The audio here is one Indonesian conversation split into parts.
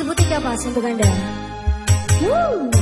Sebutin kapas untuk Anda. Woo!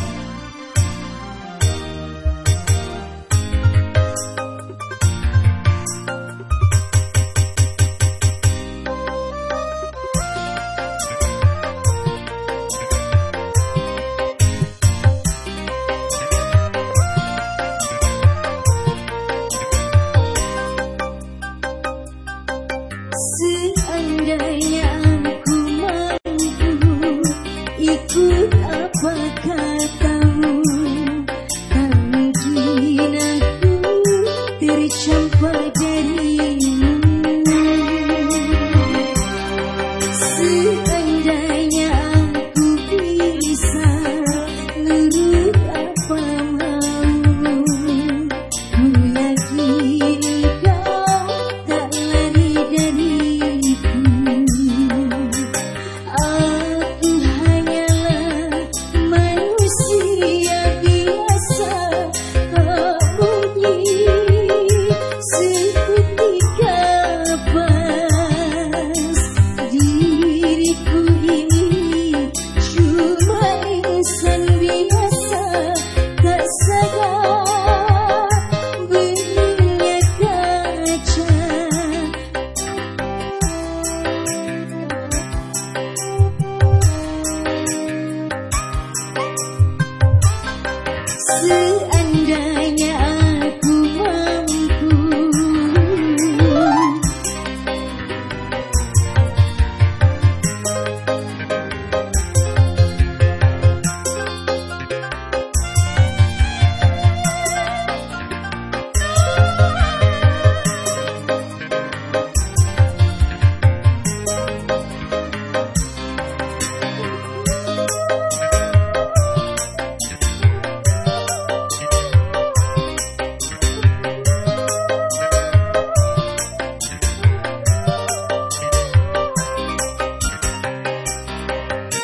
是爱。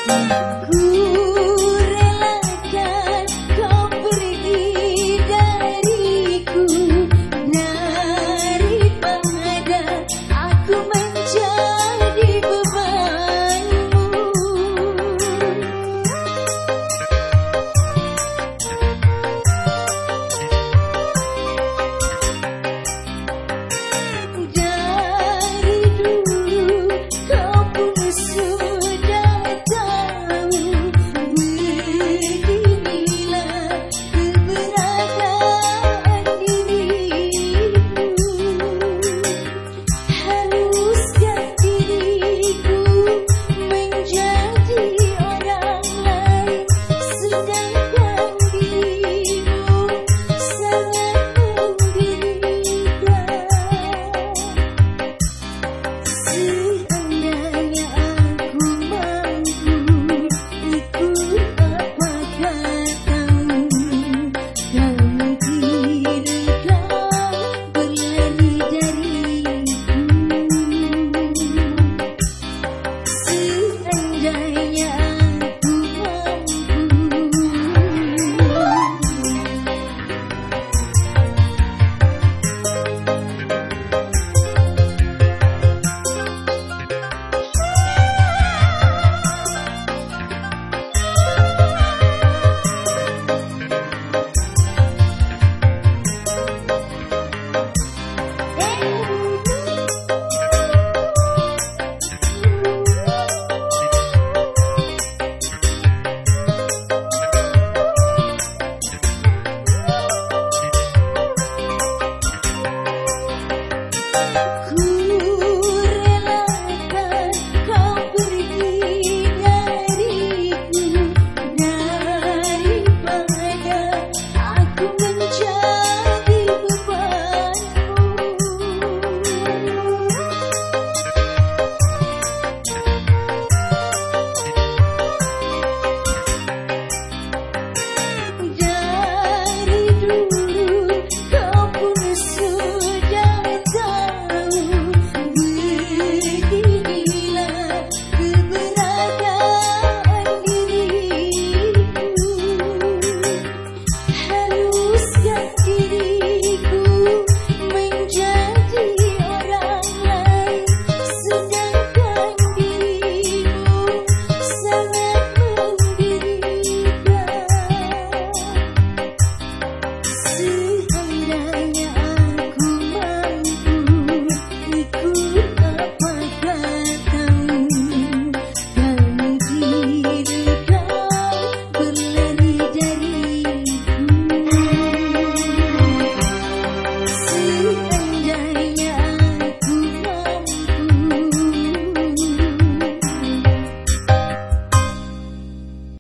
Thank you.